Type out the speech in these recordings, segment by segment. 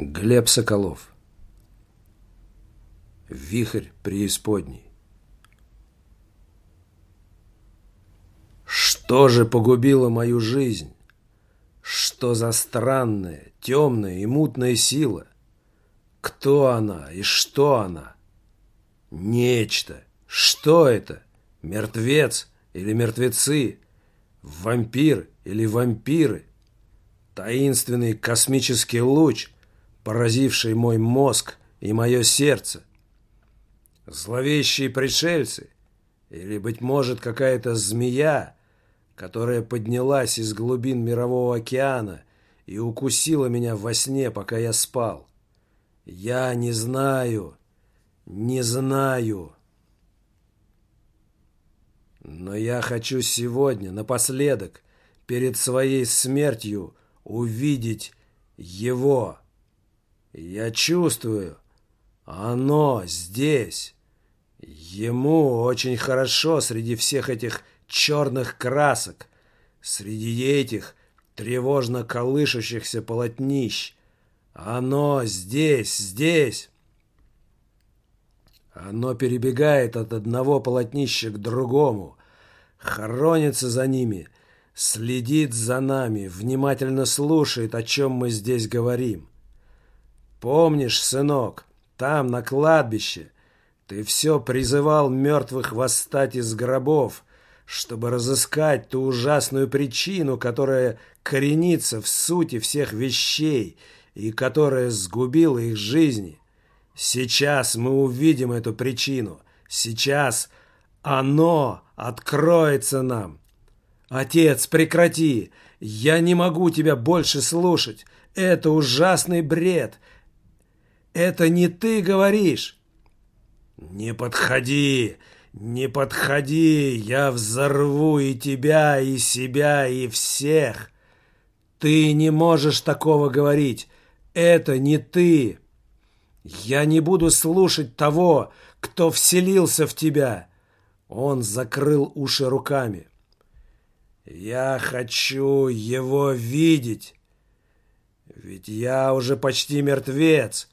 Глеб Соколов. Вихрь преисподней. Что же погубило мою жизнь? Что за странная, темная и мутная сила? Кто она и что она? Нечто. Что это? Мертвец или мертвецы? Вампир или вампиры? Таинственный космический луч – поразивший мой мозг и мое сердце. Зловещие пришельцы или, быть может, какая-то змея, которая поднялась из глубин мирового океана и укусила меня во сне, пока я спал. Я не знаю, не знаю. Но я хочу сегодня, напоследок, перед своей смертью, увидеть его. Я чувствую, оно здесь. Ему очень хорошо среди всех этих черных красок, среди этих тревожно колышущихся полотнищ. Оно здесь, здесь. Оно перебегает от одного полотнища к другому, хоронится за ними, следит за нами, внимательно слушает, о чем мы здесь говорим. Помнишь, сынок, там, на кладбище, ты все призывал мертвых восстать из гробов, чтобы разыскать ту ужасную причину, которая коренится в сути всех вещей и которая сгубила их жизни. Сейчас мы увидим эту причину. Сейчас оно откроется нам. Отец, прекрати! Я не могу тебя больше слушать. Это ужасный бред. Это не ты говоришь. Не подходи, не подходи, я взорву и тебя, и себя, и всех. Ты не можешь такого говорить. Это не ты. Я не буду слушать того, кто вселился в тебя. Он закрыл уши руками. Я хочу его видеть. Ведь я уже почти мертвец.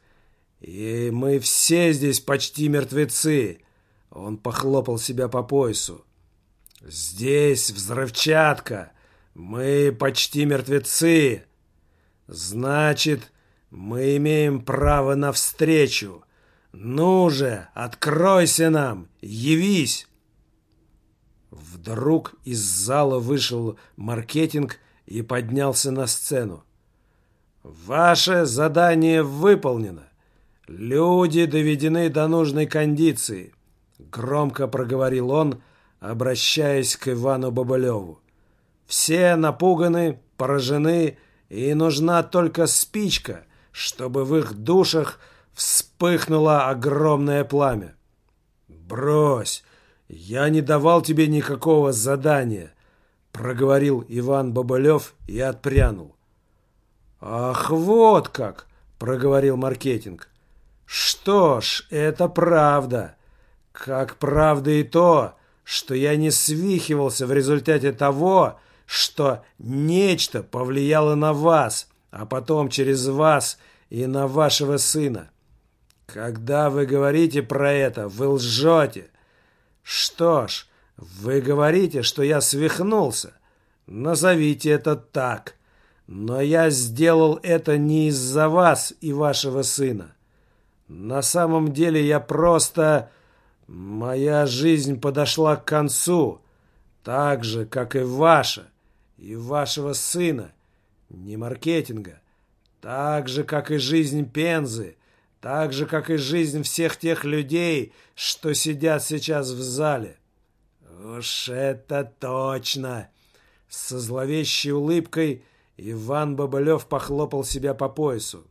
«И мы все здесь почти мертвецы!» Он похлопал себя по поясу. «Здесь взрывчатка! Мы почти мертвецы! Значит, мы имеем право на встречу! Ну же, откройся нам! Явись!» Вдруг из зала вышел маркетинг и поднялся на сцену. «Ваше задание выполнено. «Люди доведены до нужной кондиции», — громко проговорил он, обращаясь к Ивану Бабалеву. «Все напуганы, поражены, и нужна только спичка, чтобы в их душах вспыхнуло огромное пламя». «Брось! Я не давал тебе никакого задания», — проговорил Иван Бабалев и отпрянул. «Ах, вот как!» — проговорил маркетинг. Что ж, это правда. Как правда и то, что я не свихивался в результате того, что нечто повлияло на вас, а потом через вас и на вашего сына. Когда вы говорите про это, вы лжете. Что ж, вы говорите, что я свихнулся. Назовите это так. Но я сделал это не из-за вас и вашего сына. На самом деле я просто... Моя жизнь подошла к концу, так же, как и ваша, и вашего сына, не маркетинга, так же, как и жизнь Пензы, так же, как и жизнь всех тех людей, что сидят сейчас в зале. Уж это точно! Со зловещей улыбкой Иван Бабылев похлопал себя по поясу.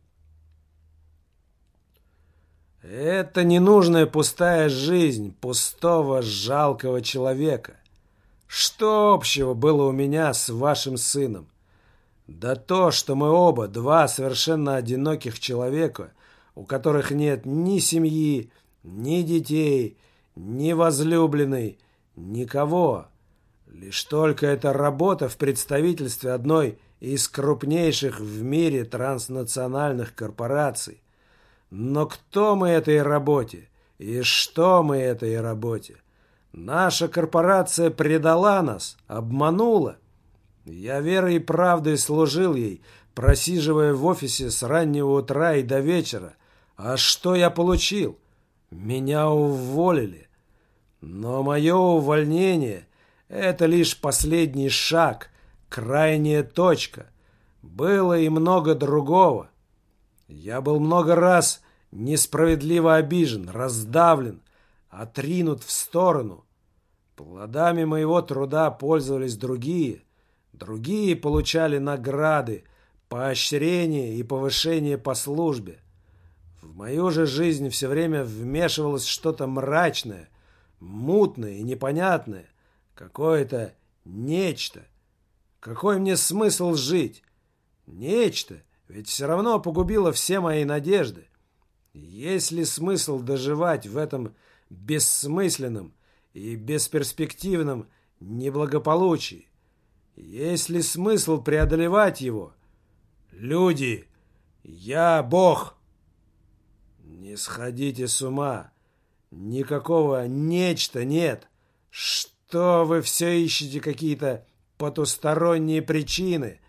Это ненужная пустая жизнь пустого жалкого человека. Что общего было у меня с вашим сыном? Да то, что мы оба два совершенно одиноких человека, у которых нет ни семьи, ни детей, ни возлюбленной, никого. Лишь только эта работа в представительстве одной из крупнейших в мире транснациональных корпораций. Но кто мы этой работе? И что мы этой работе? Наша корпорация предала нас, обманула. Я верой и правдой служил ей, просиживая в офисе с раннего утра и до вечера. А что я получил? Меня уволили. Но мое увольнение – это лишь последний шаг, крайняя точка. Было и много другого. Я был много раз несправедливо обижен, раздавлен, отринут в сторону. Плодами моего труда пользовались другие. Другие получали награды, поощрение и повышение по службе. В мою же жизнь все время вмешивалось что-то мрачное, мутное и непонятное, какое-то нечто. Какой мне смысл жить? Нечто, ведь все равно погубило все мои надежды. Есть ли смысл доживать в этом бессмысленном и бесперспективном неблагополучии? Есть ли смысл преодолевать его? Люди, я Бог. Не сходите с ума. Никакого нечто нет. Что вы все ищете какие-то потусторонние причины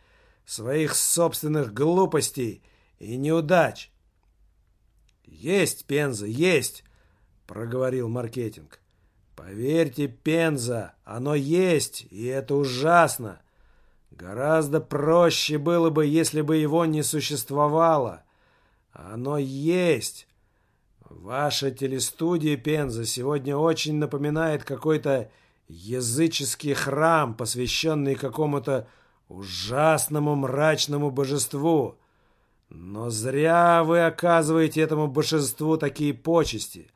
своих собственных глупостей и неудач? «Есть, Пенза, есть!» — проговорил маркетинг. «Поверьте, Пенза, оно есть, и это ужасно. Гораздо проще было бы, если бы его не существовало. Оно есть. Ваша телестудия, Пенза, сегодня очень напоминает какой-то языческий храм, посвященный какому-то ужасному мрачному божеству. Но зря вы оказываете этому божеству такие почести.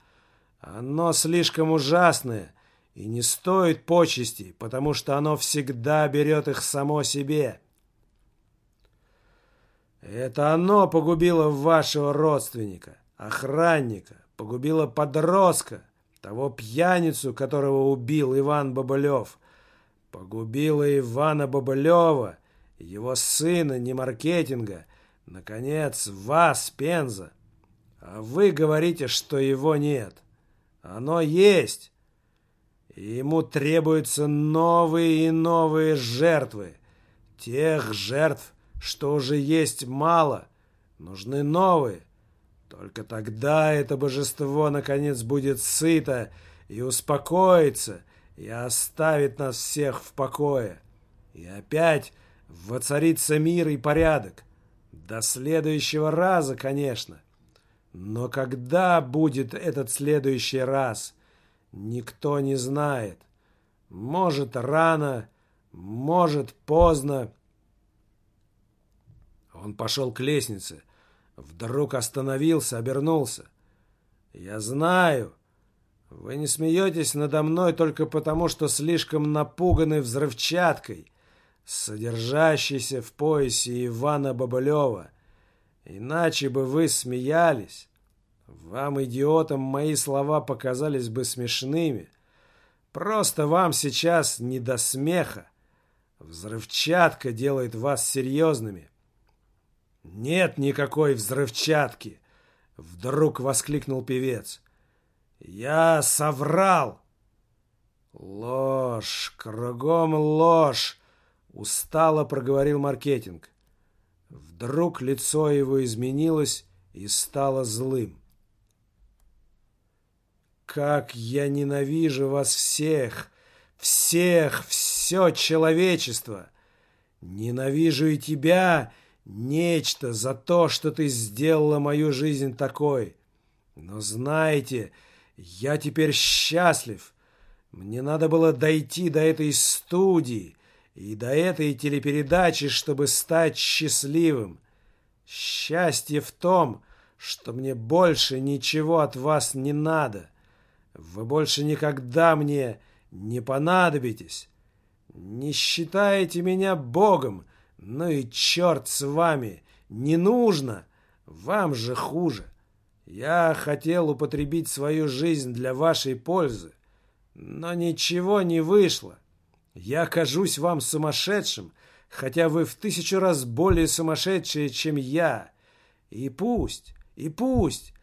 Оно слишком ужасное и не стоит почести, потому что оно всегда берет их само себе. Это оно погубило вашего родственника, охранника, погубило подростка, того пьяницу, которого убил Иван Бобылев, погубило Ивана Бобылева, его сына, не маркетинга, Наконец, вас, Пенза. А вы говорите, что его нет. Оно есть. И ему требуются новые и новые жертвы. Тех жертв, что уже есть мало, нужны новые. Только тогда это божество наконец будет сыто и успокоится, и оставит нас всех в покое. И опять воцарится мир и порядок. До следующего раза, конечно. Но когда будет этот следующий раз, никто не знает. Может, рано, может, поздно. Он пошел к лестнице. Вдруг остановился, обернулся. «Я знаю. Вы не смеетесь надо мной только потому, что слишком напуганы взрывчаткой содержащийся в поясе Ивана Бабылева. Иначе бы вы смеялись. Вам, идиотам, мои слова показались бы смешными. Просто вам сейчас не до смеха. Взрывчатка делает вас серьезными. Нет никакой взрывчатки, вдруг воскликнул певец. Я соврал. Ложь, кругом ложь. Устало проговорил маркетинг. Вдруг лицо его изменилось и стало злым. «Как я ненавижу вас всех! Всех! Все человечество! Ненавижу и тебя, нечто, за то, что ты сделала мою жизнь такой! Но знаете, я теперь счастлив!» Мне надо было дойти до этой студии, и до этой телепередачи, чтобы стать счастливым. Счастье в том, что мне больше ничего от вас не надо. Вы больше никогда мне не понадобитесь. Не считаете меня Богом, ну и черт с вами, не нужно, вам же хуже. Я хотел употребить свою жизнь для вашей пользы, но ничего не вышло. Я кажусь вам сумасшедшим, хотя вы в тысячу раз более сумасшедшие, чем я. И пусть, и пусть.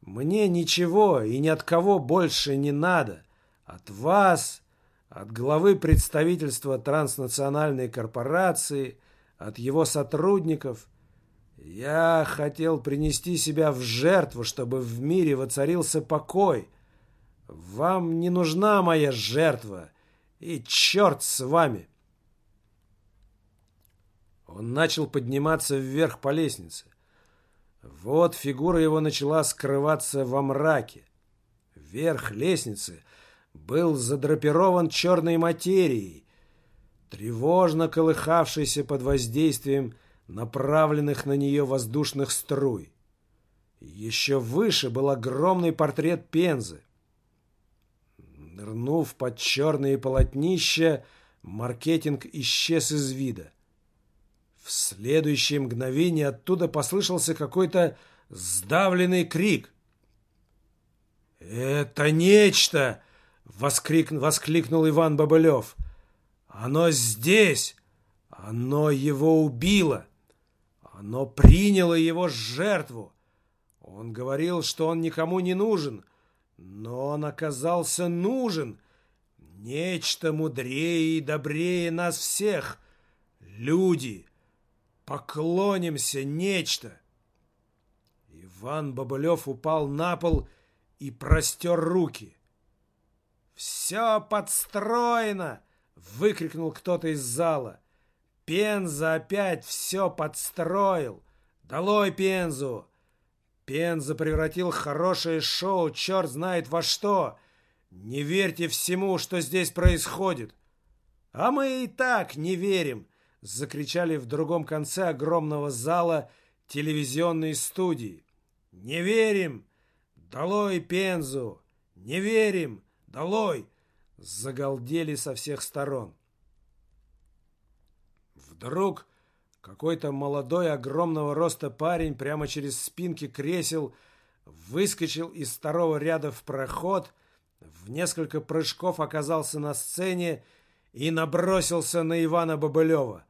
Мне ничего и ни от кого больше не надо. От вас, от главы представительства транснациональной корпорации, от его сотрудников. Я хотел принести себя в жертву, чтобы в мире воцарился покой. Вам не нужна моя жертва, и черт с вами. Он начал подниматься вверх по лестнице. Вот фигура его начала скрываться во мраке. Верх лестницы был задрапирован черной материей, тревожно колыхавшейся под воздействием направленных на нее воздушных струй. Еще выше был огромный портрет Пензы. Нырнув под черные полотнища, маркетинг исчез из вида. В следующее мгновение оттуда послышался какой-то сдавленный крик. «Это нечто!» — восклик... воскликнул Иван Бобылев. «Оно здесь! Оно его убило! Оно приняло его жертву! Он говорил, что он никому не нужен, но он оказался нужен! Нечто мудрее и добрее нас всех! Люди!» Поклонимся, нечто!» Иван Бобылев упал на пол и простер руки. «Все подстроено!» — выкрикнул кто-то из зала. «Пенза опять все подстроил! Долой Пензу!» Пенза превратил хорошее шоу, черт знает во что. Не верьте всему, что здесь происходит. А мы и так не верим закричали в другом конце огромного зала телевизионной студии. «Не верим! Долой Пензу! Не верим! Долой!» Загалдели со всех сторон. Вдруг какой-то молодой огромного роста парень прямо через спинки кресел выскочил из второго ряда в проход, в несколько прыжков оказался на сцене и набросился на Ивана Бобылева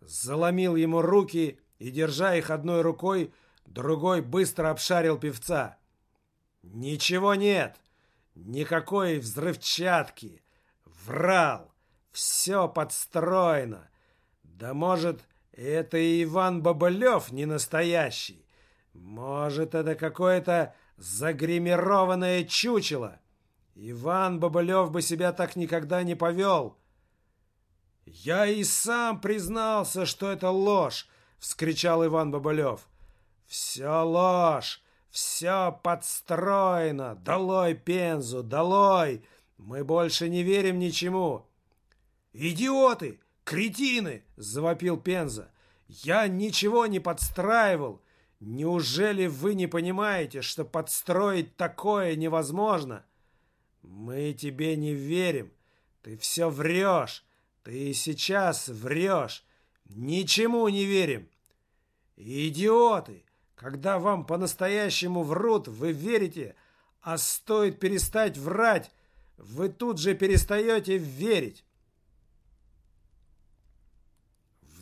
заломил ему руки и, держа их одной рукой, другой быстро обшарил певца. «Ничего нет! Никакой взрывчатки! Врал! Все подстроено! Да может, это и Иван Бобылев не настоящий? Может, это какое-то загримированное чучело? Иван Бобылев бы себя так никогда не повел!» «Я и сам признался, что это ложь!» — вскричал Иван Бабылев. «Все ложь! Все подстроено! Долой Пензу! Долой! Мы больше не верим ничему!» «Идиоты! Кретины!» — завопил Пенза. «Я ничего не подстраивал! Неужели вы не понимаете, что подстроить такое невозможно?» «Мы тебе не верим! Ты все врешь! Ты сейчас врешь. Ничему не верим. Идиоты! Когда вам по-настоящему врут, вы верите, а стоит перестать врать, вы тут же перестаете верить.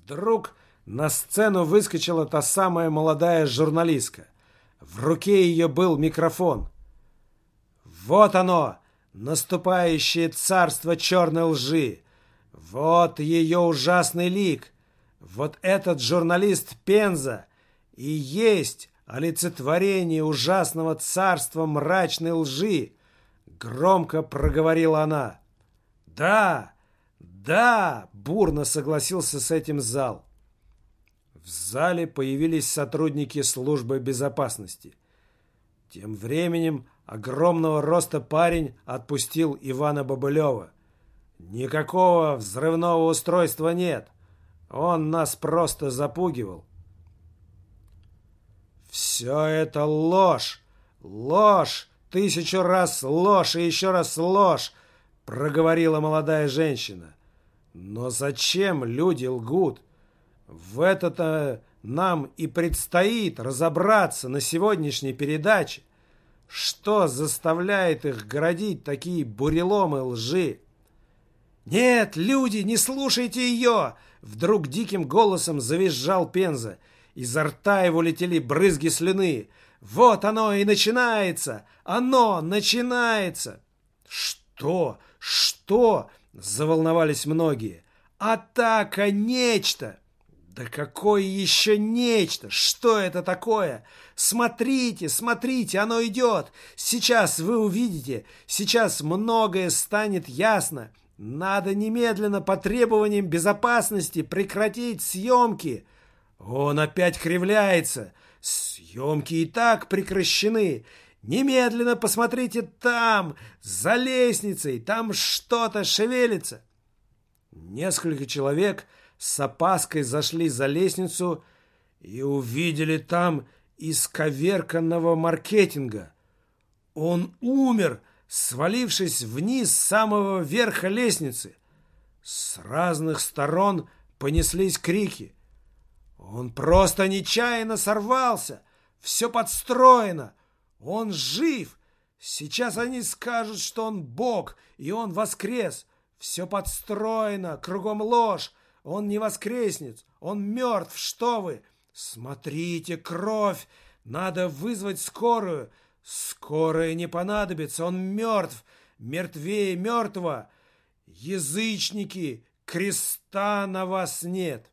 Вдруг на сцену выскочила та самая молодая журналистка. В руке ее был микрофон. Вот оно, наступающее царство черной лжи. Вот ее ужасный лик. Вот этот журналист Пенза и есть олицетворение ужасного царства мрачной лжи, громко проговорила она. Да, да, бурно согласился с этим зал. В зале появились сотрудники службы безопасности. Тем временем огромного роста парень отпустил Ивана Бобылева. Никакого взрывного устройства нет. Он нас просто запугивал. Все это ложь! Ложь! Тысячу раз ложь и еще раз ложь! Проговорила молодая женщина. Но зачем люди лгут? В это-то нам и предстоит разобраться на сегодняшней передаче. Что заставляет их городить такие буреломы лжи? «Нет, люди, не слушайте ее!» Вдруг диким голосом завизжал Пенза. Изо рта его летели брызги слюны. «Вот оно и начинается! Оно начинается!» «Что? Что?» — заволновались многие. «Атака! Нечто!» «Да какое еще нечто? Что это такое? Смотрите, смотрите, оно идет! Сейчас вы увидите, сейчас многое станет ясно. Надо немедленно по требованиям безопасности прекратить съемки. Он опять кривляется. Съемки и так прекращены. Немедленно посмотрите там, за лестницей, там что-то шевелится. Несколько человек с опаской зашли за лестницу и увидели там исковерканного маркетинга. Он умер, свалившись вниз с самого верха лестницы. С разных сторон понеслись крики. Он просто нечаянно сорвался. Все подстроено. Он жив. Сейчас они скажут, что он Бог, и он воскрес. Все подстроено, кругом ложь. Он не воскреснет. Он мертв. Что вы? Смотрите, кровь. Надо вызвать скорую. Скорая не понадобится, он мертв, мертвее мертвого. Язычники, креста на вас нет.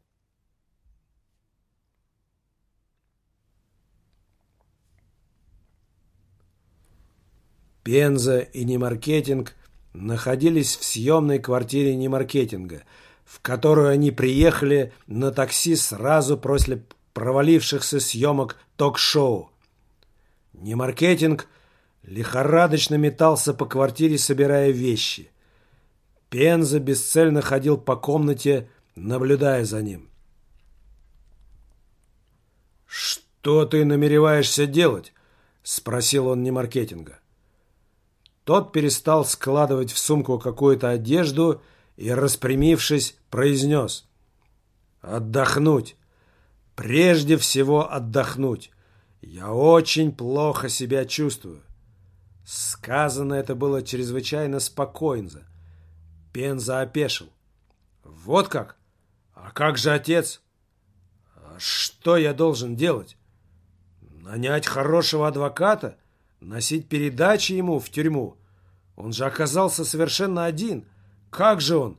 Пенза и Немаркетинг находились в съемной квартире Немаркетинга, в которую они приехали на такси сразу после провалившихся съемок ток-шоу. Не маркетинг лихорадочно метался по квартире, собирая вещи. Пенза бесцельно ходил по комнате, наблюдая за ним. «Что ты намереваешься делать?» — спросил он не маркетинга. Тот перестал складывать в сумку какую-то одежду и, распрямившись, произнес. «Отдохнуть. Прежде всего отдохнуть. «Я очень плохо себя чувствую». Сказано это было чрезвычайно спокойно. Пенза опешил. «Вот как? А как же отец? А что я должен делать? Нанять хорошего адвоката? Носить передачи ему в тюрьму? Он же оказался совершенно один. Как же он?»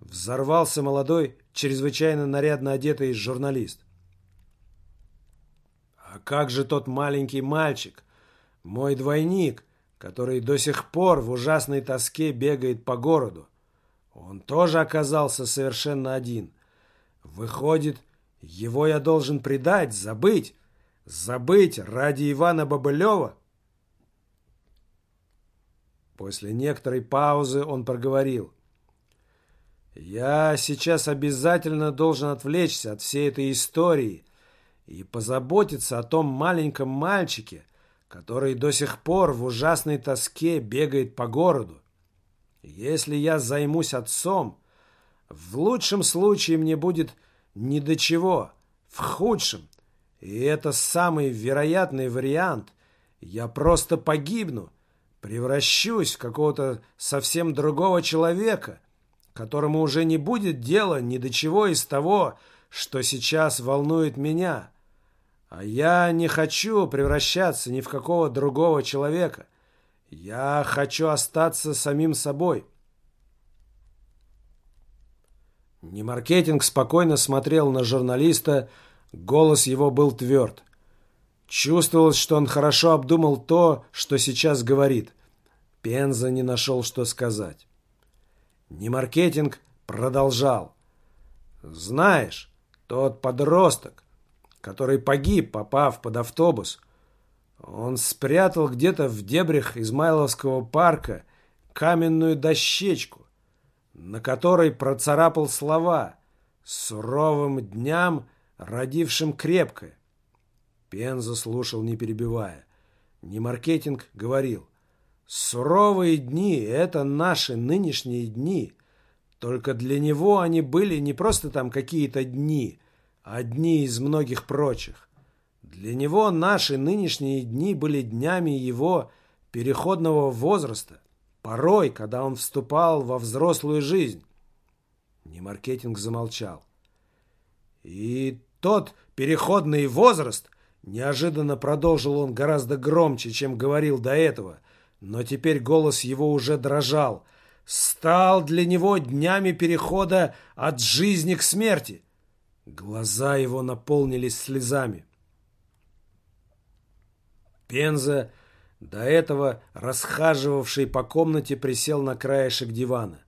Взорвался молодой, чрезвычайно нарядно одетый журналист. А как же тот маленький мальчик, мой двойник, который до сих пор в ужасной тоске бегает по городу? Он тоже оказался совершенно один. Выходит, его я должен предать, забыть, забыть ради Ивана Бобылева? После некоторой паузы он проговорил. «Я сейчас обязательно должен отвлечься от всей этой истории и позаботиться о том маленьком мальчике, который до сих пор в ужасной тоске бегает по городу. Если я займусь отцом, в лучшем случае мне будет ни до чего, в худшем, и это самый вероятный вариант, я просто погибну, превращусь в какого-то совсем другого человека, которому уже не будет дела ни до чего из того, что сейчас волнует меня. А я не хочу превращаться ни в какого другого человека. Я хочу остаться самим собой. Немаркетинг спокойно смотрел на журналиста, голос его был тверд. Чувствовалось, что он хорошо обдумал то, что сейчас говорит. Пенза не нашел, что сказать. Немаркетинг продолжал. «Знаешь, тот подросток, который погиб, попав под автобус. Он спрятал где-то в дебрях Измайловского парка каменную дощечку, на которой процарапал слова «Суровым дням, родившим крепкое». Пенза слушал, не перебивая. Не маркетинг говорил «Суровые дни — это наши нынешние дни». Только для него они были не просто там какие-то дни, одни из многих прочих. Для него наши нынешние дни были днями его переходного возраста, порой, когда он вступал во взрослую жизнь. Немаркетинг замолчал. И тот переходный возраст, неожиданно продолжил он гораздо громче, чем говорил до этого, но теперь голос его уже дрожал, стал для него днями перехода от жизни к смерти. Глаза его наполнились слезами. Пенза, до этого расхаживавший по комнате, присел на краешек дивана.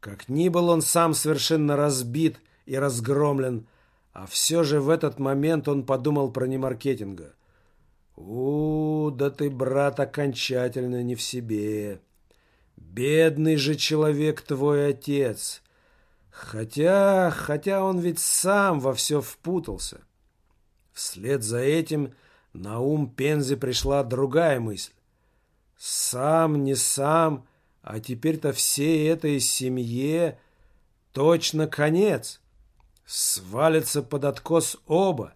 Как ни был он сам совершенно разбит и разгромлен, а все же в этот момент он подумал про немаркетинга. «У, да ты, брат, окончательно не в себе. Бедный же человек твой отец. Хотя, хотя он ведь сам во все впутался». Вслед за этим на ум Пензе пришла другая мысль. Сам, не сам, а теперь-то всей этой семье точно конец. Свалятся под откос оба,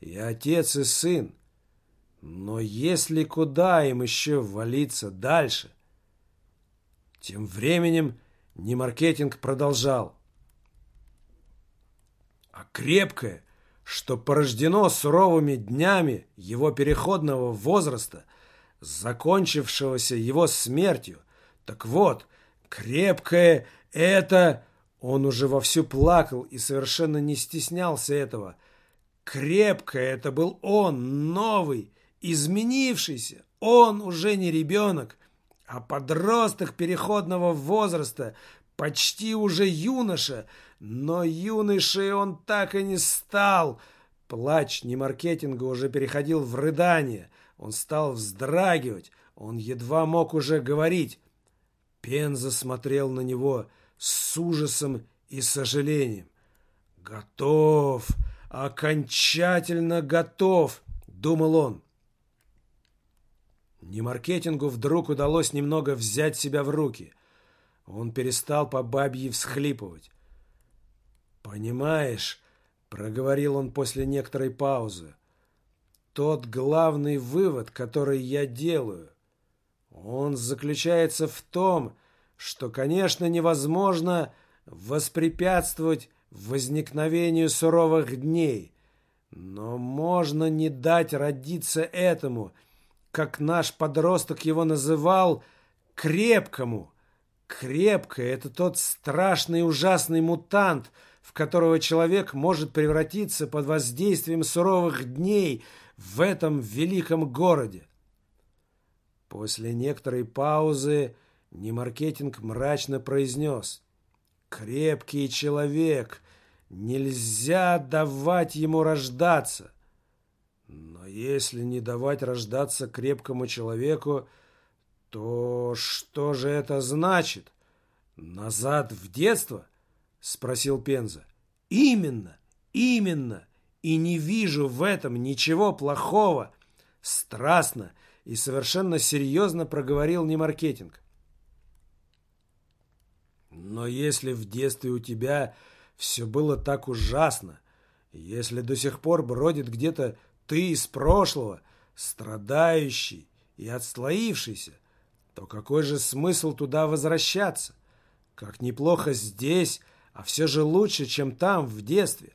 и отец, и сын. Но если куда им еще валиться дальше? Тем временем Немаркетинг продолжал. А крепкое, что порождено суровыми днями его переходного возраста, закончившегося его смертью, так вот, крепкое это он уже вовсю плакал и совершенно не стеснялся этого. Крепко это был он, новый, изменившийся. Он уже не ребенок, а подросток переходного возраста, почти уже юноша. Но юношей он так и не стал. Плач не маркетинга уже переходил в рыдание. Он стал вздрагивать. Он едва мог уже говорить. Пен засмотрел на него – с ужасом и сожалением. «Готов! Окончательно готов!» — думал он. Немаркетингу вдруг удалось немного взять себя в руки. Он перестал по бабье всхлипывать. «Понимаешь», — проговорил он после некоторой паузы, «тот главный вывод, который я делаю, он заключается в том, что, конечно, невозможно воспрепятствовать возникновению суровых дней, но можно не дать родиться этому, как наш подросток его называл, крепкому. Крепкое — это тот страшный ужасный мутант, в которого человек может превратиться под воздействием суровых дней в этом великом городе. После некоторой паузы Немаркетинг мрачно произнес. «Крепкий человек. Нельзя давать ему рождаться». Но если не давать рождаться крепкому человеку, то что же это значит? Назад в детство? Спросил Пенза. Именно, именно. И не вижу в этом ничего плохого. Страстно и совершенно серьезно проговорил Немаркетинг. Но если в детстве у тебя все было так ужасно, если до сих пор бродит где-то ты из прошлого, страдающий и отслоившийся, то какой же смысл туда возвращаться? Как неплохо здесь, а все же лучше, чем там, в детстве,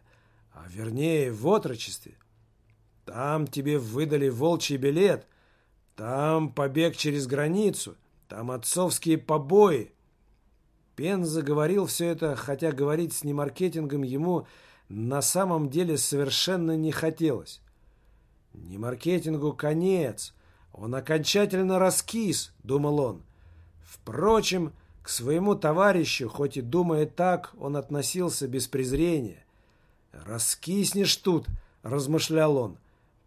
а вернее, в отрочестве. Там тебе выдали волчий билет, там побег через границу, там отцовские побои, Пен заговорил все это, хотя говорить с немаркетингом ему на самом деле совершенно не хотелось. Немаркетингу конец. Он окончательно раскис, думал он. Впрочем, к своему товарищу, хоть и думая так, он относился без презрения. «Раскиснешь тут», — размышлял он.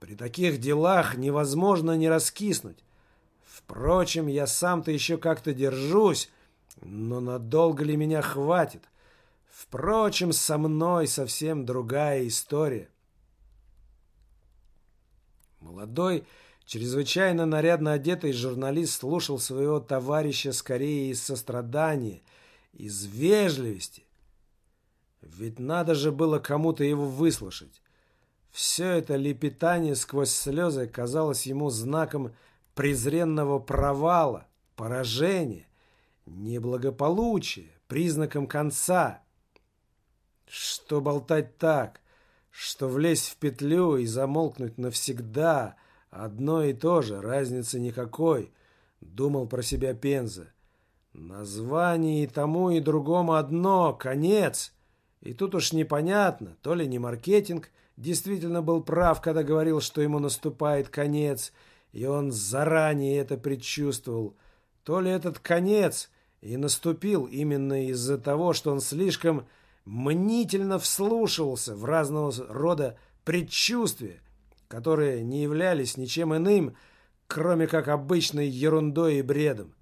«При таких делах невозможно не раскиснуть. Впрочем, я сам-то еще как-то держусь, но надолго ли меня хватит? Впрочем, со мной совсем другая история. Молодой, чрезвычайно нарядно одетый журналист слушал своего товарища скорее из сострадания, из вежливости. Ведь надо же было кому-то его выслушать. Все это лепетание сквозь слезы казалось ему знаком презренного провала, поражения, неблагополучия, признаком конца. Что болтать так, что влезть в петлю и замолкнуть навсегда – одно и то же, разницы никакой, думал про себя Пенза. Название и тому, и другому одно – конец. И тут уж непонятно, то ли не маркетинг действительно был прав, когда говорил, что ему наступает конец, и он заранее это предчувствовал, то ли этот конец и наступил именно из-за того, что он слишком мнительно вслушивался в разного рода предчувствия, которые не являлись ничем иным, кроме как обычной ерундой и бредом.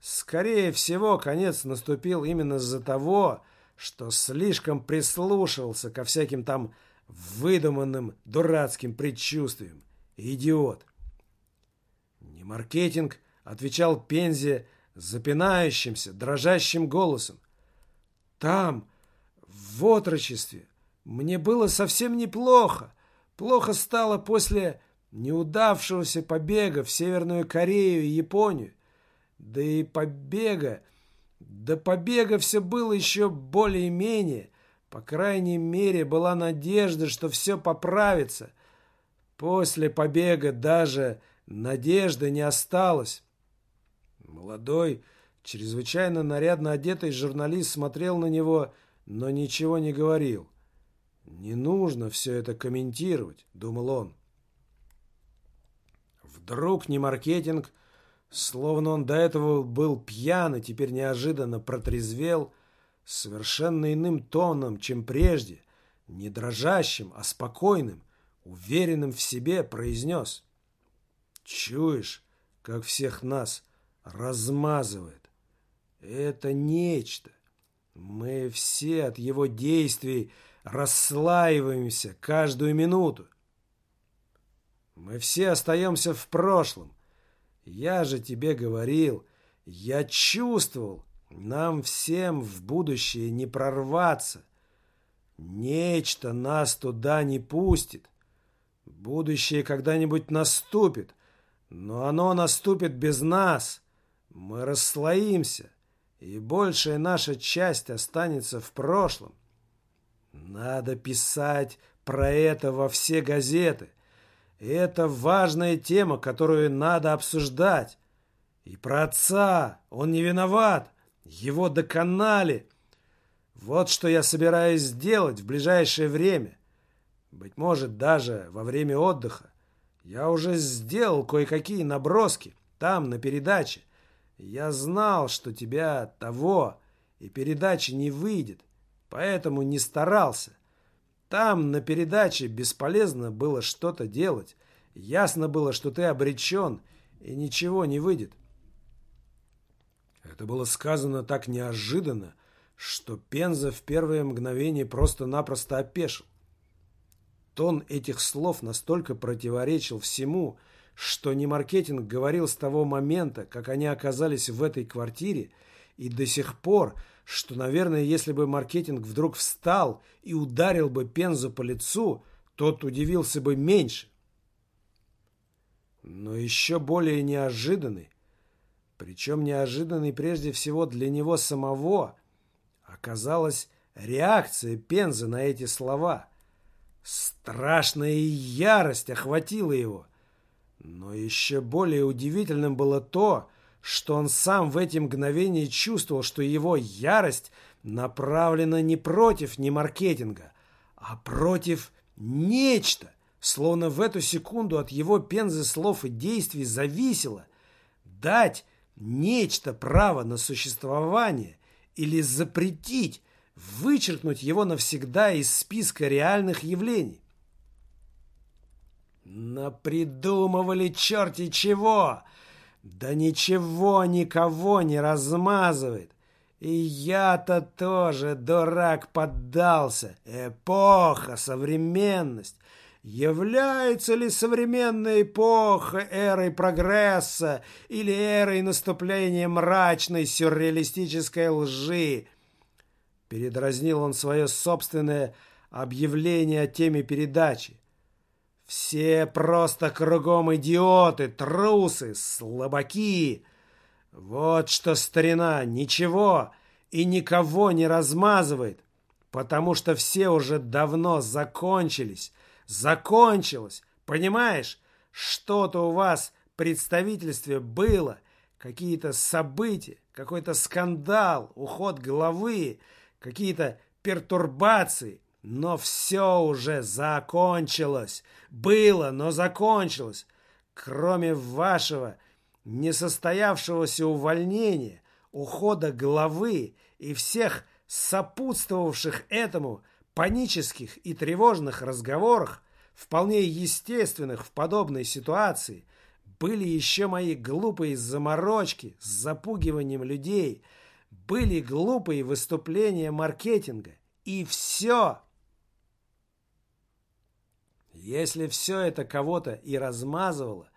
Скорее всего, конец наступил именно из-за того, что слишком прислушивался ко всяким там выдуманным дурацким предчувствиям. Идиот. Не маркетинг, отвечал Пензе запинающимся, дрожащим голосом. Там, в отрочестве, мне было совсем неплохо. Плохо стало после неудавшегося побега в Северную Корею и Японию. Да и побега, до побега все было еще более-менее. По крайней мере, была надежда, что все поправится. После побега даже надежды не осталось. Молодой, чрезвычайно нарядно одетый журналист смотрел на него, но ничего не говорил. «Не нужно все это комментировать», — думал он. Вдруг не маркетинг, словно он до этого был пьян и теперь неожиданно протрезвел, совершенно иным тоном, чем прежде, не дрожащим, а спокойным, уверенным в себе произнес. «Чуешь, как всех нас размазывает? Это нечто. Мы все от его действий расслаиваемся каждую минуту. Мы все остаемся в прошлом. Я же тебе говорил, я чувствовал, нам всем в будущее не прорваться. Нечто нас туда не пустит. Будущее когда-нибудь наступит, но оно наступит без нас. Мы расслоимся, и большая наша часть останется в прошлом. Надо писать про это во все газеты. Это важная тема, которую надо обсуждать. И про отца. Он не виноват. Его доконали. Вот что я собираюсь сделать в ближайшее время. Быть может, даже во время отдыха. Я уже сделал кое-какие наброски там, на передаче. Я знал, что тебя того и передачи не выйдет, поэтому не старался. Там, на передаче, бесполезно было что-то делать. Ясно было, что ты обречен, и ничего не выйдет. Это было сказано так неожиданно, что Пенза в первое мгновение просто-напросто опешил. Тон этих слов настолько противоречил всему, что не маркетинг говорил с того момента, как они оказались в этой квартире, и до сих пор, что, наверное, если бы маркетинг вдруг встал и ударил бы Пензу по лицу, тот удивился бы меньше. Но еще более неожиданный, причем неожиданный прежде всего для него самого, оказалась реакция Пензы на эти слова. Страшная ярость охватила его. Но еще более удивительным было то, что он сам в эти мгновения чувствовал, что его ярость направлена не против не маркетинга, а против нечто, словно в эту секунду от его пензы слов и действий зависело дать нечто право на существование или запретить, вычеркнуть его навсегда из списка реальных явлений. Напридумывали черти чего! Да ничего никого не размазывает. И я-то тоже, дурак, поддался. Эпоха, современность. Является ли современная эпоха эрой прогресса или эрой наступления мрачной сюрреалистической лжи? Передразнил он свое собственное объявление о теме передачи. Все просто кругом идиоты, трусы, слабаки. Вот что старина ничего и никого не размазывает, потому что все уже давно закончились. Закончилось, понимаешь? Что-то у вас в представительстве было, какие-то события, какой-то скандал, уход главы, какие-то пертурбации. Но все уже закончилось. Было, но закончилось. Кроме вашего несостоявшегося увольнения, ухода главы и всех сопутствовавших этому панических и тревожных разговорах, вполне естественных в подобной ситуации, были еще мои глупые заморочки с запугиванием людей, были глупые выступления маркетинга. И все. Если все это кого-то и размазывало,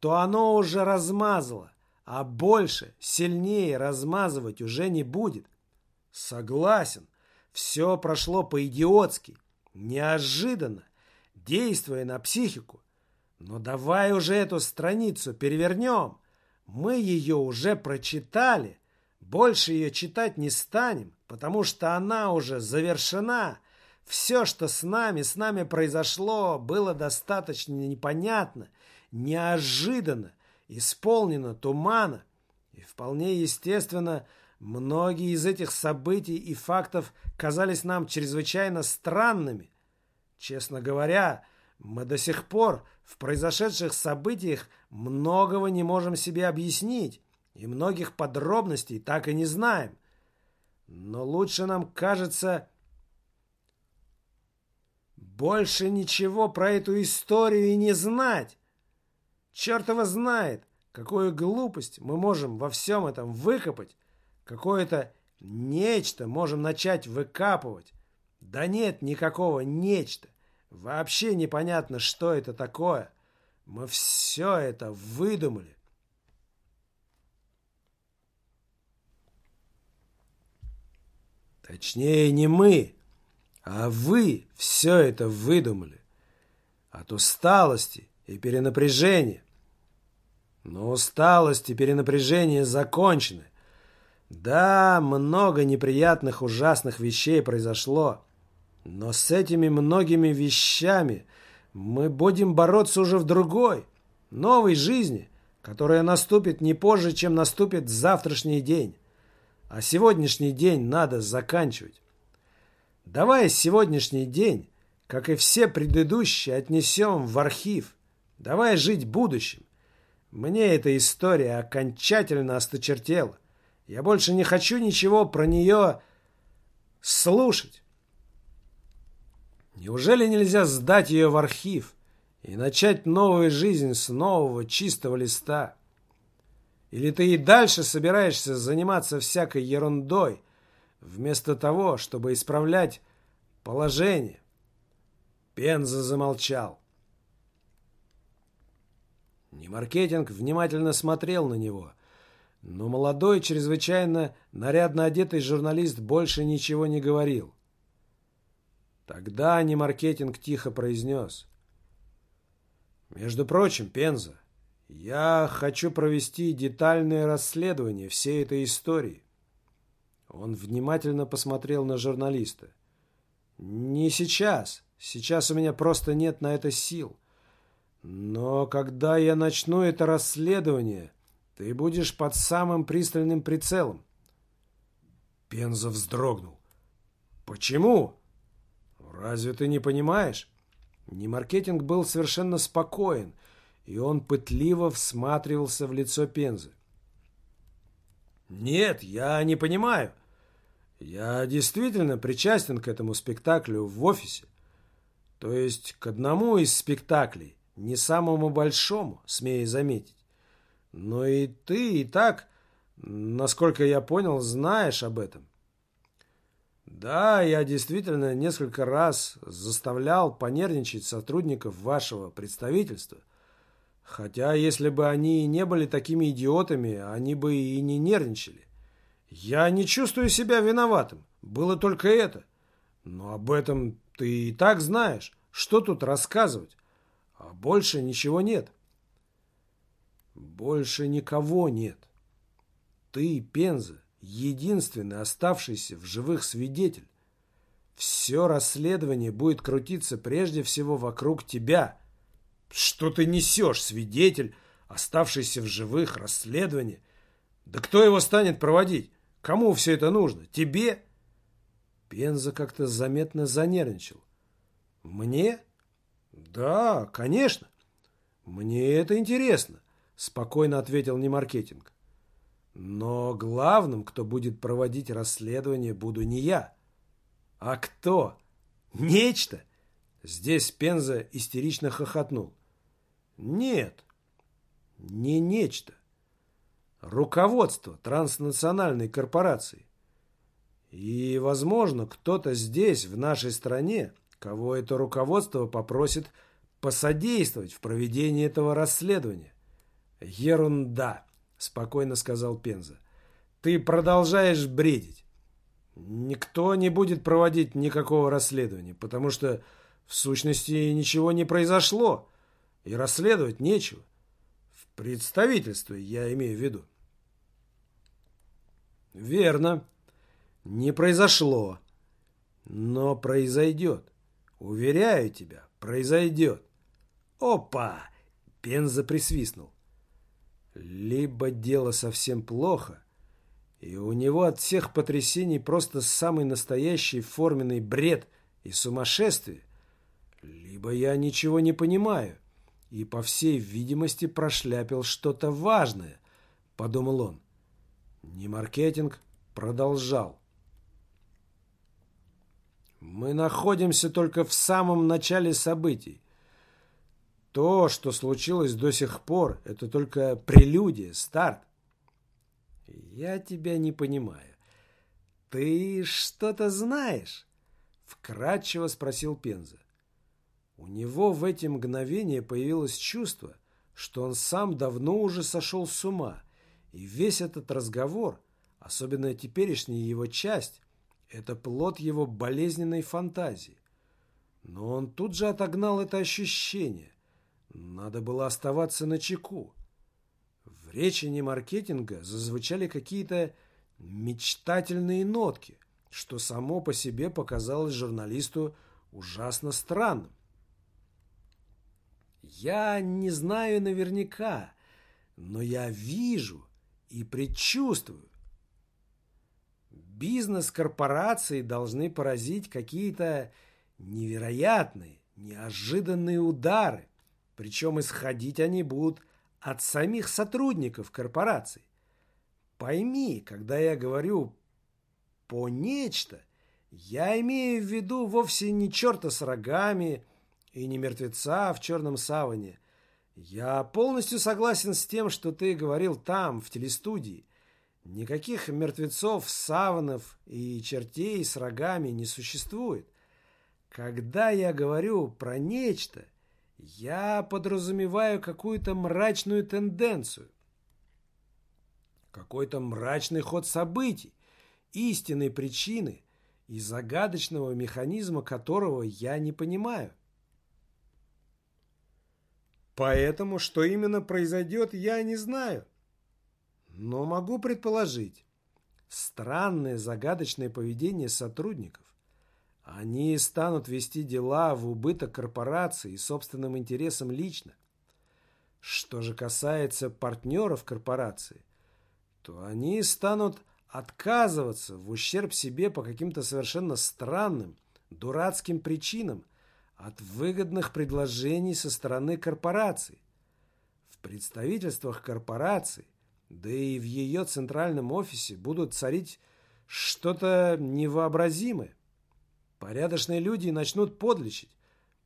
то оно уже размазало, а больше, сильнее размазывать уже не будет. Согласен, все прошло по-идиотски, неожиданно, действуя на психику. Но давай уже эту страницу перевернем. Мы ее уже прочитали. Больше ее читать не станем, потому что она уже завершена. Все, что с нами, с нами произошло, было достаточно непонятно, неожиданно, исполнено тумана. И вполне естественно, многие из этих событий и фактов казались нам чрезвычайно странными. Честно говоря, мы до сих пор в произошедших событиях многого не можем себе объяснить и многих подробностей так и не знаем. Но лучше нам кажется больше ничего про эту историю и не знать. Черт его знает, какую глупость мы можем во всем этом выкопать, какое-то нечто можем начать выкапывать. Да нет никакого нечто. Вообще непонятно, что это такое. Мы все это выдумали. Точнее, не мы, а вы все это выдумали. От усталости и перенапряжения. Но усталость и перенапряжение закончены. Да, много неприятных, ужасных вещей произошло. Но с этими многими вещами мы будем бороться уже в другой, новой жизни, которая наступит не позже, чем наступит завтрашний день. А сегодняшний день надо заканчивать. Давай сегодняшний день, как и все предыдущие, отнесем в архив. Давай жить будущим. Мне эта история окончательно осточертела. Я больше не хочу ничего про нее слушать. Неужели нельзя сдать ее в архив и начать новую жизнь с нового чистого листа? Или ты и дальше собираешься заниматься всякой ерундой, вместо того, чтобы исправлять положение? Пенза замолчал. Немаркетинг внимательно смотрел на него, но молодой, чрезвычайно нарядно одетый журналист больше ничего не говорил. Тогда Немаркетинг тихо произнес. «Между прочим, Пенза, я хочу провести детальное расследование всей этой истории». Он внимательно посмотрел на журналиста. «Не сейчас. Сейчас у меня просто нет на это сил. Но когда я начну это расследование, ты будешь под самым пристальным прицелом». Пенза вздрогнул. «Почему?» «Разве ты не понимаешь?» Немаркетинг был совершенно спокоен, и он пытливо всматривался в лицо Пензы. «Нет, я не понимаю. Я действительно причастен к этому спектаклю в офисе. То есть к одному из спектаклей, не самому большому, смею заметить. Но и ты и так, насколько я понял, знаешь об этом. Да, я действительно несколько раз заставлял понервничать сотрудников вашего представительства. Хотя, если бы они не были такими идиотами, они бы и не нервничали. Я не чувствую себя виноватым. Было только это. Но об этом ты и так знаешь. Что тут рассказывать? А больше ничего нет. Больше никого нет. Ты, Пенза, единственный оставшийся в живых свидетель. Все расследование будет крутиться прежде всего вокруг тебя. Что ты несешь, свидетель, оставшийся в живых, расследование? Да кто его станет проводить? Кому все это нужно? Тебе? Пенза как-то заметно занервничал. Мне? Да, конечно. Мне это интересно, спокойно ответил Немаркетинг. Но главным, кто будет проводить расследование, буду не я. А кто? Нечто? Здесь Пенза истерично хохотнул. Нет, не нечто. Руководство транснациональной корпорации. И, возможно, кто-то здесь, в нашей стране, кого это руководство попросит посодействовать в проведении этого расследования. Ерунда, спокойно сказал Пенза. Ты продолжаешь бредить. Никто не будет проводить никакого расследования, потому что в сущности ничего не произошло, и расследовать нечего. В представительстве я имею в виду. Верно. Не произошло. Но произойдет. Уверяю тебя, произойдет. Опа! Пенза присвистнул. Либо дело совсем плохо, и у него от всех потрясений просто самый настоящий форменный бред и сумасшествие, либо я ничего не понимаю и, по всей видимости, прошляпил что-то важное, подумал он. Не маркетинг продолжал. Мы находимся только в самом начале событий. То, что случилось до сих пор, это только прелюдия, старт. Я тебя не понимаю. Ты что-то знаешь? Вкратчиво спросил Пенза. У него в эти мгновения появилось чувство, что он сам давно уже сошел с ума, и весь этот разговор, особенно теперешняя его часть, это плод его болезненной фантазии. Но он тут же отогнал это ощущение. Надо было оставаться на чеку. В речи не маркетинга зазвучали какие-то мечтательные нотки, что само по себе показалось журналисту ужасно странным. Я не знаю наверняка, но я вижу и предчувствую, бизнес-корпорации должны поразить какие-то невероятные, неожиданные удары. Причем исходить они будут от самих сотрудников корпораций. Пойми, когда я говорю «по нечто», я имею в виду вовсе не черта с рогами и не мертвеца в черном саване. Я полностью согласен с тем, что ты говорил там, в телестудии. Никаких мертвецов, саванов и чертей с рогами не существует. Когда я говорю про нечто, я подразумеваю какую-то мрачную тенденцию, какой-то мрачный ход событий, истинной причины и загадочного механизма которого я не понимаю. Поэтому, что именно произойдет, я не знаю. Но могу предположить. Странное загадочное поведение сотрудников. Они станут вести дела в убыток корпорации и собственным интересам лично. Что же касается партнеров корпорации, то они станут отказываться в ущерб себе по каким-то совершенно странным, дурацким причинам от выгодных предложений со стороны корпораций. В представительствах корпораций да и в ее центральном офисе будут царить что-то невообразимое. Порядочные люди начнут подлечить.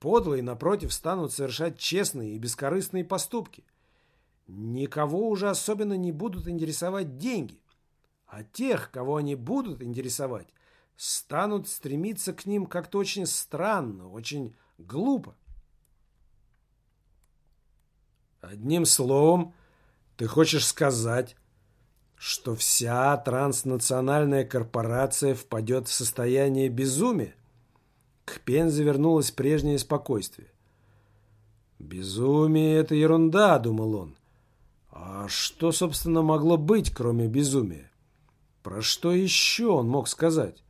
Подлые, напротив, станут совершать честные и бескорыстные поступки. Никого уже особенно не будут интересовать деньги. А тех, кого они будут интересовать, станут стремиться к ним как-то очень странно, очень глупо. Одним словом, ты хочешь сказать, что вся транснациональная корпорация впадет в состояние безумия? К Пензе вернулось прежнее спокойствие. «Безумие — это ерунда», — думал он. А что, собственно, могло быть, кроме безумия? Про что еще он мог сказать?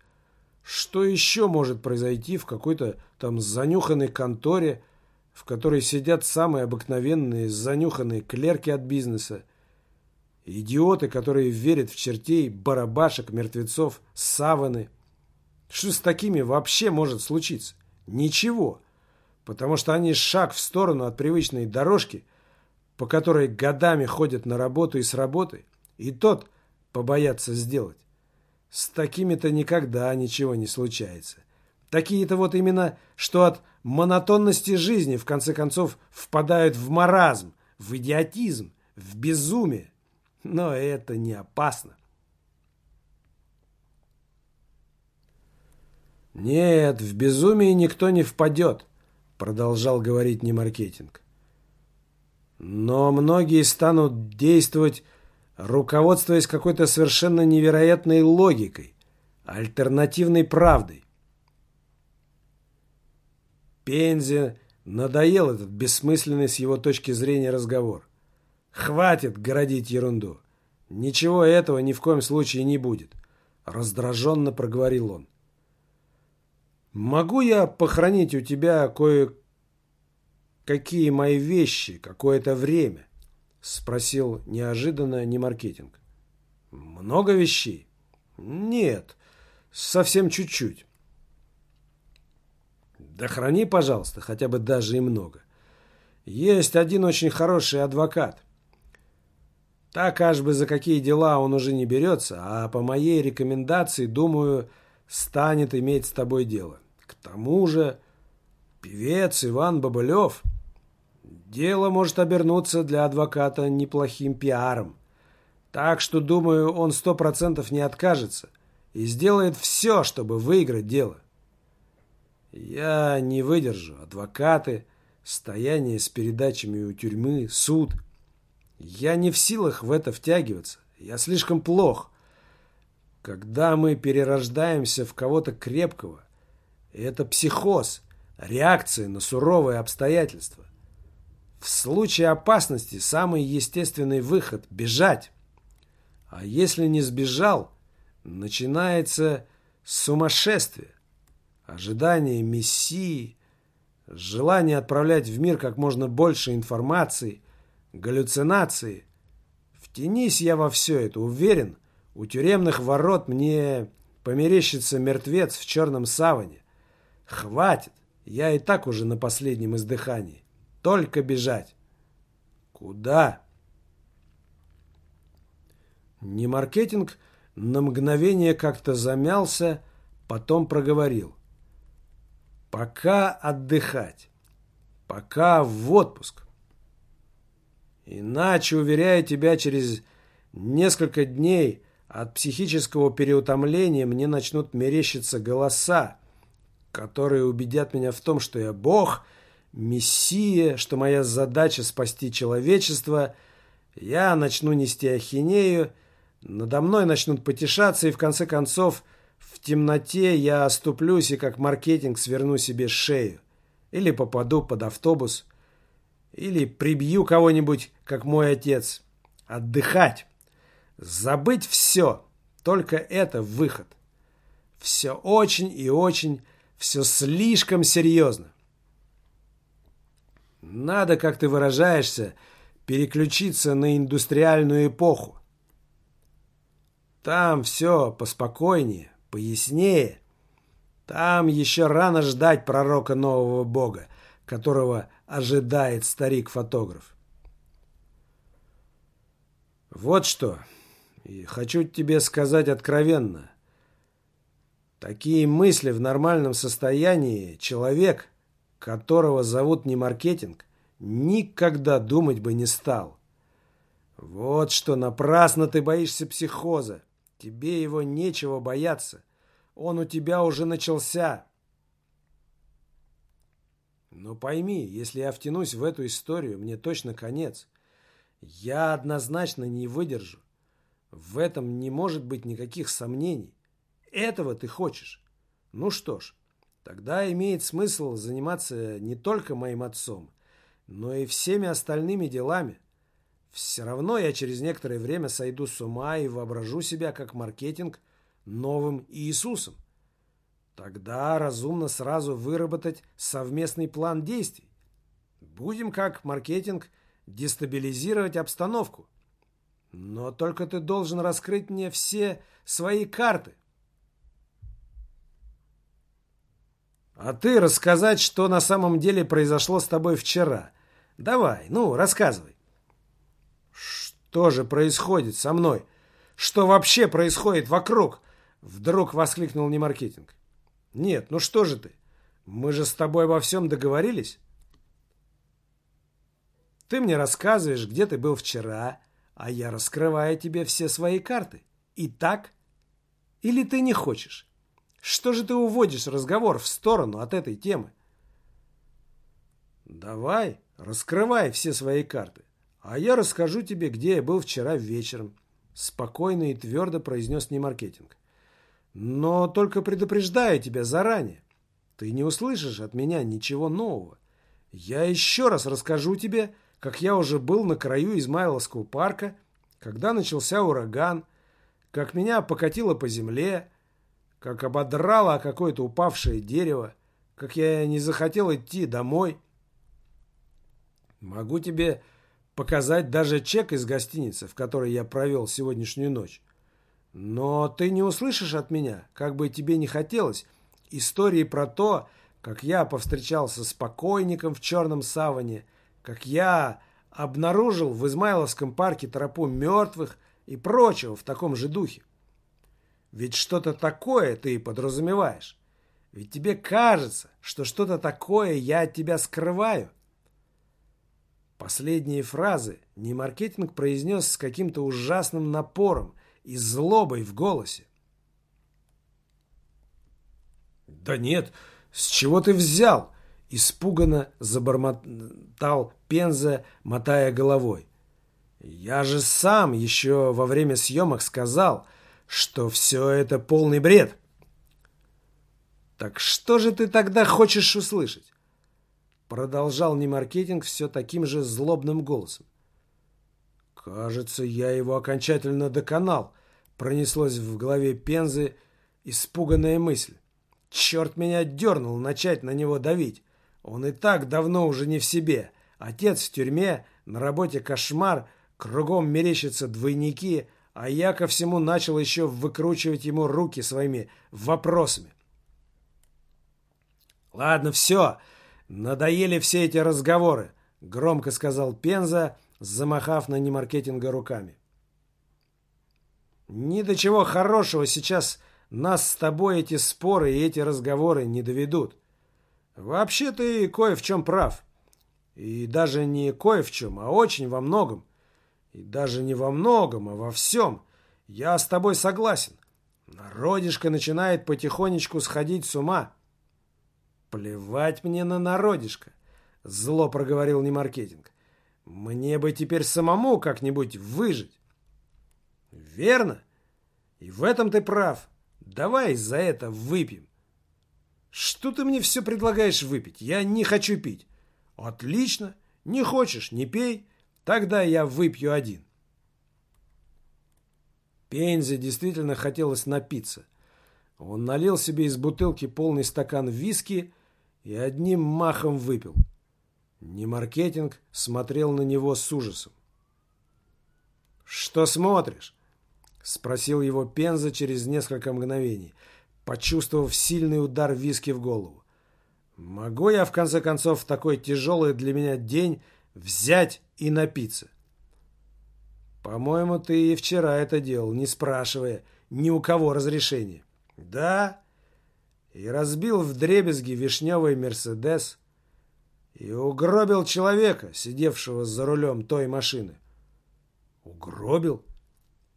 Что еще может произойти в какой-то там занюханной конторе, в которой сидят самые обыкновенные занюханные клерки от бизнеса, идиоты, которые верят в чертей, барабашек, мертвецов, саваны. Что с такими вообще может случиться? Ничего, потому что они шаг в сторону от привычной дорожки, по которой годами ходят на работу и с работы, и тот побоятся сделать. С такими-то никогда ничего не случается. Такие-то вот именно, что от монотонности жизни в конце концов впадают в маразм, в идиотизм, в безумие. Но это не опасно. «Нет, в безумие никто не впадет», — продолжал говорить Немаркетинг. «Но многие станут действовать руководствуясь какой-то совершенно невероятной логикой, альтернативной правдой. Пензе надоел этот бессмысленный с его точки зрения разговор. Хватит городить ерунду. Ничего этого ни в коем случае не будет. Раздраженно проговорил он. Могу я похоронить у тебя кое-какие мои вещи какое-то время? Спросил неожиданно не маркетинг. Много вещей? Нет, совсем чуть-чуть. Да храни, пожалуйста, хотя бы даже и много. Есть один очень хороший адвокат. Так аж бы за какие дела он уже не берется, а по моей рекомендации, думаю, станет иметь с тобой дело. К тому же певец Иван Бабылев Дело может обернуться для адвоката неплохим пиаром. Так что, думаю, он сто процентов не откажется и сделает все, чтобы выиграть дело. Я не выдержу. Адвокаты, стояние с передачами у тюрьмы, суд. Я не в силах в это втягиваться. Я слишком плох. Когда мы перерождаемся в кого-то крепкого, это психоз, реакция на суровые обстоятельства. В случае опасности самый естественный выход – бежать. А если не сбежал, начинается сумасшествие, ожидание мессии, желание отправлять в мир как можно больше информации, галлюцинации. Втянись я во все это, уверен, у тюремных ворот мне померещится мертвец в черном саване. Хватит, я и так уже на последнем издыхании. Только бежать. Куда? Не маркетинг на мгновение как-то замялся, потом проговорил. Пока отдыхать. Пока в отпуск. Иначе, уверяю тебя, через несколько дней от психического переутомления мне начнут мерещиться голоса, которые убедят меня в том, что я бог – мессия, что моя задача спасти человечество, я начну нести ахинею, надо мной начнут потешаться, и в конце концов в темноте я оступлюсь и как маркетинг сверну себе шею. Или попаду под автобус, или прибью кого-нибудь, как мой отец. Отдыхать. Забыть все. Только это выход. Все очень и очень, все слишком серьезно. Надо, как ты выражаешься, переключиться на индустриальную эпоху. Там все поспокойнее, пояснее. Там еще рано ждать пророка нового бога, которого ожидает старик-фотограф. Вот что. И хочу тебе сказать откровенно. Такие мысли в нормальном состоянии человек которого зовут не маркетинг, никогда думать бы не стал. Вот что, напрасно ты боишься психоза. Тебе его нечего бояться. Он у тебя уже начался. Но пойми, если я втянусь в эту историю, мне точно конец. Я однозначно не выдержу. В этом не может быть никаких сомнений. Этого ты хочешь. Ну что ж, Тогда имеет смысл заниматься не только моим отцом, но и всеми остальными делами. Все равно я через некоторое время сойду с ума и воображу себя как маркетинг новым Иисусом. Тогда разумно сразу выработать совместный план действий. Будем как маркетинг дестабилизировать обстановку. Но только ты должен раскрыть мне все свои карты. А ты рассказать, что на самом деле произошло с тобой вчера. Давай, ну, рассказывай. Что же происходит со мной? Что вообще происходит вокруг? Вдруг воскликнул Немаркетинг. Нет, ну что же ты? Мы же с тобой обо всем договорились. Ты мне рассказываешь, где ты был вчера, а я раскрываю тебе все свои карты. И так? Или ты не хочешь? Что же ты уводишь разговор в сторону от этой темы? Давай, раскрывай все свои карты, а я расскажу тебе, где я был вчера вечером. Спокойно и твердо произнес Немаркетинг. Но только предупреждаю тебя заранее. Ты не услышишь от меня ничего нового. Я еще раз расскажу тебе, как я уже был на краю Измайловского парка, когда начался ураган, как меня покатило по земле, как ободрало какое-то упавшее дерево, как я не захотел идти домой. Могу тебе показать даже чек из гостиницы, в которой я провел сегодняшнюю ночь. Но ты не услышишь от меня, как бы тебе не хотелось, истории про то, как я повстречался с покойником в черном саване, как я обнаружил в Измайловском парке тропу мертвых и прочего в таком же духе. Ведь что-то такое ты подразумеваешь. Ведь тебе кажется, что что-то такое я от тебя скрываю. Последние фразы Немаркетинг произнес с каким-то ужасным напором и злобой в голосе. «Да нет, с чего ты взял?» Испуганно забормотал Пенза, мотая головой. «Я же сам еще во время съемок сказал, что все это полный бред». «Так что же ты тогда хочешь услышать?» Продолжал Немаркетинг все таким же злобным голосом. «Кажется, я его окончательно доконал», пронеслось в голове Пензы испуганная мысль. «Черт меня дернул начать на него давить. Он и так давно уже не в себе. Отец в тюрьме, на работе кошмар, кругом мерещатся двойники, а я ко всему начал еще выкручивать ему руки своими вопросами. «Ладно, все, надоели все эти разговоры», — громко сказал Пенза, замахав на немаркетинга руками. «Ни до чего хорошего сейчас нас с тобой эти споры и эти разговоры не доведут. Вообще ты кое в чем прав. И даже не кое в чем, а очень во многом. И даже не во многом, а во всем. Я с тобой согласен. Народишко начинает потихонечку сходить с ума. Плевать мне на народишко, зло проговорил Немаркетинг. Мне бы теперь самому как-нибудь выжить. Верно? И в этом ты прав. Давай за это выпьем. Что ты мне все предлагаешь выпить? Я не хочу пить. Отлично. Не хочешь, не пей. Тогда я выпью один. Пензе действительно хотелось напиться. Он налил себе из бутылки полный стакан виски и одним махом выпил. Немаркетинг смотрел на него с ужасом. «Что смотришь?» — спросил его Пенза через несколько мгновений, почувствовав сильный удар виски в голову. «Могу я, в конце концов, в такой тяжелый для меня день взять и напиться?» «По-моему, ты и вчера это делал, не спрашивая ни у кого разрешения». «Да?» И разбил в дребезги вишневый «Мерседес» и угробил человека, сидевшего за рулем той машины. «Угробил?»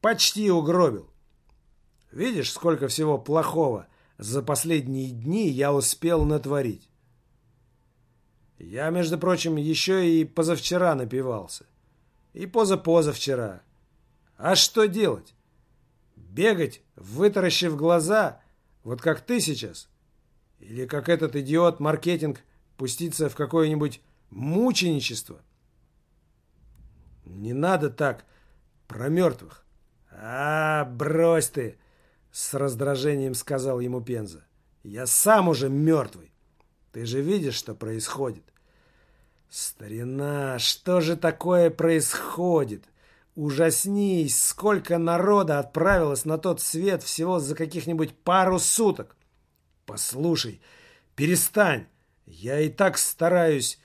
Почти угробил. Видишь, сколько всего плохого за последние дни я успел натворить. Я, между прочим, еще и позавчера напивался. И позапозавчера. А что делать? Бегать, вытаращив глаза, вот как ты сейчас? Или как этот идиот-маркетинг пуститься в какое-нибудь мученичество? Не надо так про мертвых. А, брось ты, с раздражением сказал ему Пенза. Я сам уже мертвый. Ты же видишь, что происходит. Старина, что же такое происходит? Ужаснись, сколько народа отправилось на тот свет всего за каких-нибудь пару суток. Послушай, перестань. Я и так стараюсь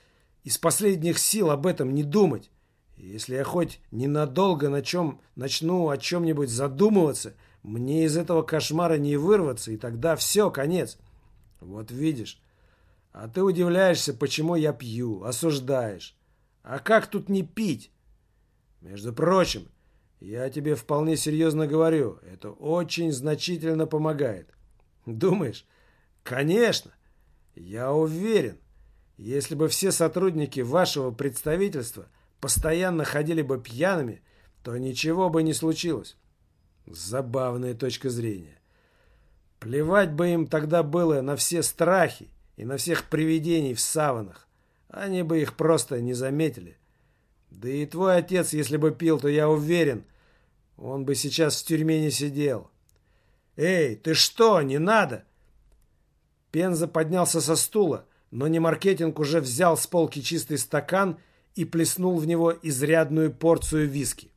из последних сил об этом не думать. Если я хоть ненадолго на чем начну о чем-нибудь задумываться, мне из этого кошмара не вырваться, и тогда все, конец. Вот видишь. А ты удивляешься, почему я пью, осуждаешь. А как тут не пить? Между прочим, я тебе вполне серьезно говорю, это очень значительно помогает. Думаешь? Конечно. Я уверен, если бы все сотрудники вашего представительства постоянно ходили бы пьяными, то ничего бы не случилось. Забавная точка зрения. Плевать бы им тогда было на все страхи и на всех привидений в саванах. Они бы их просто не заметили. Да и твой отец, если бы пил, то я уверен, он бы сейчас в тюрьме не сидел. Эй, ты что, не надо? Пенза поднялся со стула, но не маркетинг уже взял с полки чистый стакан и плеснул в него изрядную порцию виски.